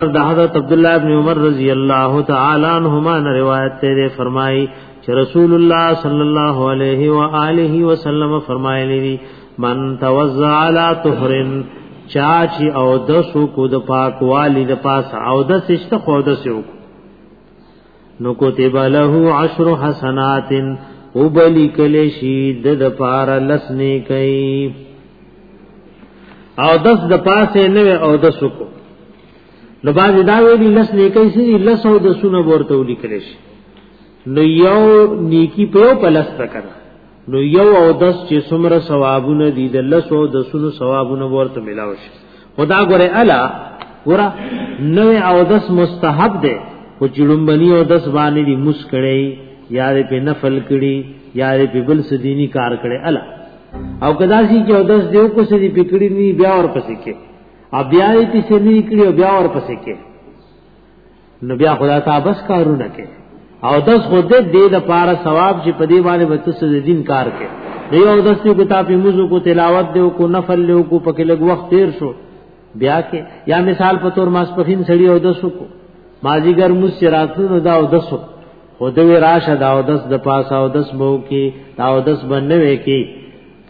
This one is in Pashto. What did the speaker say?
د حضرت عبد الله ابن عمر رضی الله تعالی عنهما نه روایت ته فرمایي چې رسول الله صلی الله علیه و آله وسلم فرمایلی دي من توزع علی طهر چا چې او د سو کو د پاکوالی د پاس او د سشت خو د سو نو کتب له عشر حسنات وبلی کلی شي د د پار لسنی کوي او دس د پاسه نه او د سکو نو باز دا ویلی لس نه کوي سي لس او د سونه ورته ولیکل شي نو یو نیکی په پلس تکره نو یو او دس چې څومره ثوابونه دي د لس او د سونو ثوابونه ورته ملاو شي خدا ګره الا ګره نو او دس مستحب ده خو چړمبني او دس باندې دي مسکړې یار په نفل کړي یار په بل سديني کار کړي الا او کدا سي چې او دس دیو کو سدي پکړي ني بیا ور پسې کې ا بیا یې پسې ني کړي او بیا ور پسې کې نو بیا خدا ته بس کارونه کې او داس خو دې دې د پاره ثواب چې په دې باندې وته سې دین کار کې دی او داس یو کتاب موضوع کو تلاوت دی کو نفل له کو پکې لګ وخت تیر شو بیا کې یا مثال په تور ماسپخین سړی او داس کو مازیګر مو سراتو نو دا او داس خو دې راشه دا او داس د پاسه او داس مو کې دا او داس بنوي کې